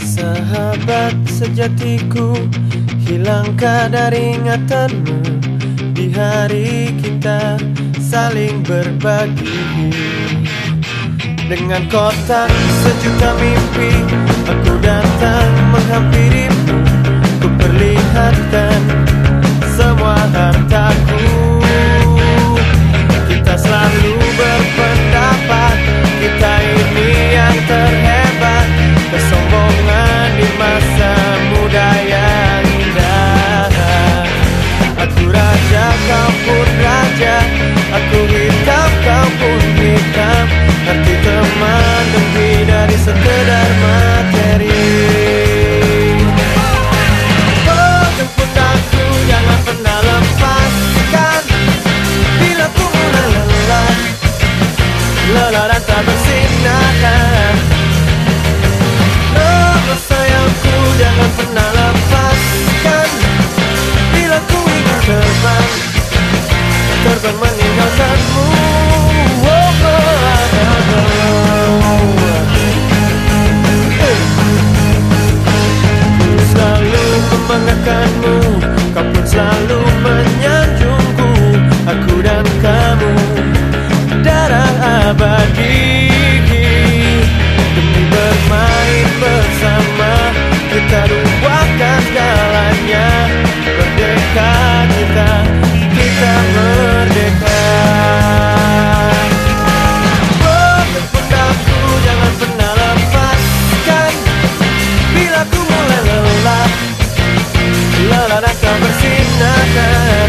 Sahabat sejatiku Hilangkah dari ingatanmu Di hari kita saling berbagi. Dengan kotak sejuta mimpi Aku datang. selalu menyanjungku Aku dan kamu. Darah abadi Demi bermain bersama Kita lupakan segalanya Merdeka kita Kita merdeka. Bila ku mulai lelah Lelah dan bersih 中